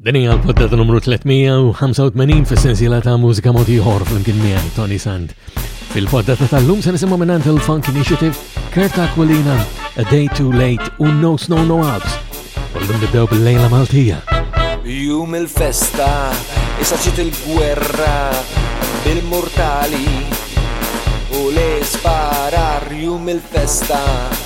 Din hija l-poddata numru 385 fis-sensiela ta' mużika mod ieħor flimkien miegħi Tony Sand. Fil-poddata tal-lum se nisimgħu minn il-Funk Initiative, Kurt Aquilina, A Day Too Late u No Snow No Alps. Kollum nibdew bil-lejla Maltija. Jum il-festa, issa ġiet il-gwerra bil-mortali u l-isparar jum il-festa.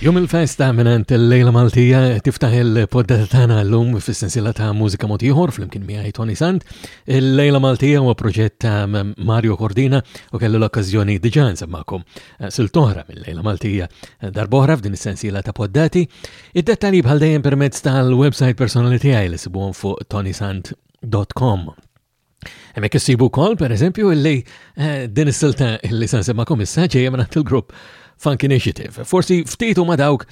Jum il-festa minant il-lejla Maltija tiftaħ il-poddata tagħna llum fis-sensiela ta' mużika motiħor flimkien miegħi Tony Sant. Il-lejla Maltija huwa proġett ta' Mario Cordina u kellu l-okkażjoni diġà nsemmakom Silt oħra mill-lejla Maltija darboħra f'din is-sensiela ta' poddati. Id-dettalji bħal dejjem permezz tal-website personali tiegħi li sibuhom fuq tonisant.com. Hemmhekk issibu wkoll pereżempju illi eh, din is-silta li se nsemmakom issa ġejja minn il-grupp Funk Initiative. Forsi ftitu ma dawk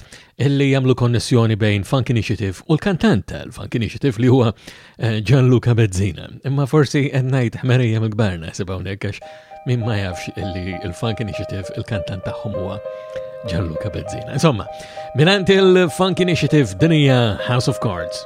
illi jagħmlu konnessjoni bejn Funk Initiative u l-kantant tal-Funk Initiative li huwa Eh, Gianluca Bezzina, imma forsi għennajt ħmerija mgbarna sebawnek għax minn ma jafx illi il-Funk Initiative il-kantant tagħhom huwa Gianluca Bezzina. Insomma, minn il-Funk Initiative dinija House of Cards.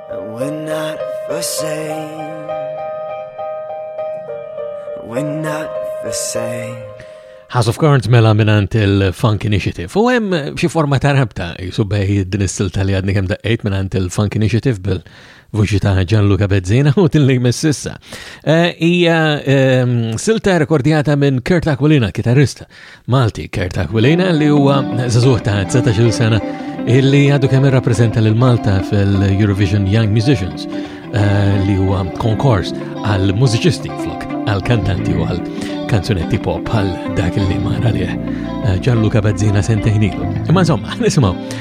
We're not the same. We're not the same. House of Cards mela minant il-Funk Initiative. U hemm xi forma ta' rabta jisu bej din is-silta li għadni kemm daqqejt minant il-Funk Initiative bil vuċi ta' Gianluca Bezzina u din li messissa. Eh, Ija ehm, silta rekordjata minn Kurt Aquilina, kitarrista Malti Kert Aquilina li huwa żagħżugħ ta' 19-il sena illi għadu kemm irrappreżenta lil Malta fil-Eurovision Young Musicians eh, li huwa konkors għal mużiċisti flok għal kantanti u għal kanzunetti pop għal dak li mar għalih eh, Gianluca Bazzina sentejnilu. Imma insomma, nisimgħu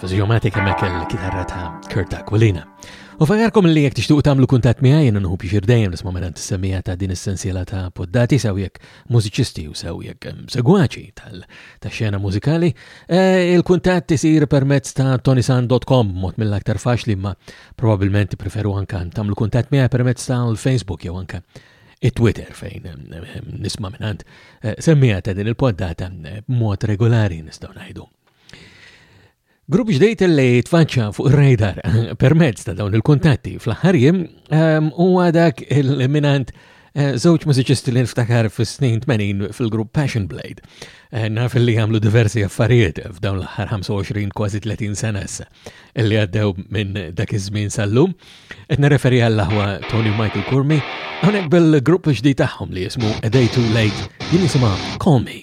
Physiomatic hemmhekk il-kitarra ta' Kurt Aquilina. U fakarkom li jek tixtuq tamlu kuntat miegħi jien nħu biex dejjem nisma' minn semija ta' din is-sensiela ta' poddati sew jekk mużiċisti u sew jekk ehm, segwaċi tal-xena mużikali. E, il-kuntat isir permezz ta' tonisan.com mod mill-aktar faċli ma probabbilment preferu anka tamlu kuntat miegħi permezz ta' l-Facebook jew anka it-Twitter fejn ehm, ehm, nisma' minn eh, semmija ta' din il-poddata eh, mod regolari nistgħu ngħidu. Grupp ġdejt li tfaċċa fuq ir-radar permezz ta' dawn il-kuntatti fl-aħħar jiem ehm, huwa dak il-minant eh, żewġ mużiċisti li nftakar fis-snin 80 fil-grupp Passion Blade. Eh, naf li jagħmlu diversi affarijiet f'dawn l-aħħar 25 kważi 30 sena issa li għaddew minn dak iż-żmien sal-lum. Qed nirreferi għall-aħwa Tony Michael Kurmi hawnhekk bil-grupp ġdid tagħhom li jismu A Day Too Late jien jisimha Call Me.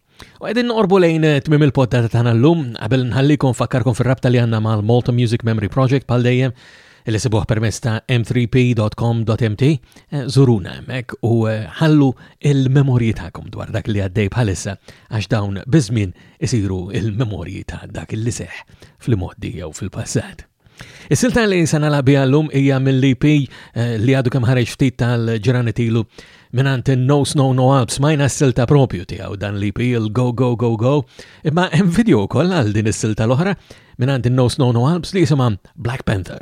U għedin noqorbu lejn eh, tmim il-poddata tagħna llum, qabel nħallikom fakkarkom fir-rabta li għandna mal-Malta Music Memory Project pal dejjem li sibuħ permess ta' m3p.com.mt eh, zuruna mek u eh, ħallu il-memorji tagħkom dwar dak li għaddej bħalissa għax dawn bizmin isiru il-memorji ta' dak il-liseħ fl-moddi jew fil-passat. Is-silta li se nagħlaq biha llum hija mill-EP eh, li għadu kemm ħareġ ftit tal-ġranet tilu minant No Snow No Alps majna s-silta propju tiegħu dan l-EP il-Go Go Go Go imma hemm video wkoll għal din is-silta l-oħra minant No Snow No Alps li jisimha Black Panther.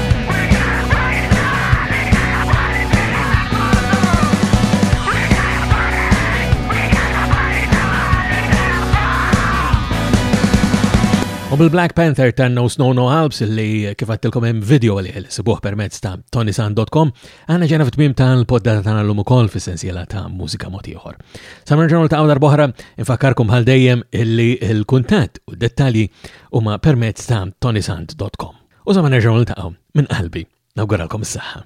U bil-Black Panther ta' No Snow No Alps li kif għattilkom hemm video li sibuh permezz ta' tonisan.com għana ġena fit-tmim ta' l-poddata ta' l-lum ukoll fi sensiela ta' mużika motiħor. Samar ġurnal ta' għawdar boħra infakkarkom bħal dejjem illi l-kuntat u dettalji huma permezz ta' tonisan.com. U sa ma nerġgħu niltaqgħu minn qalbi nawguralkom s saħħa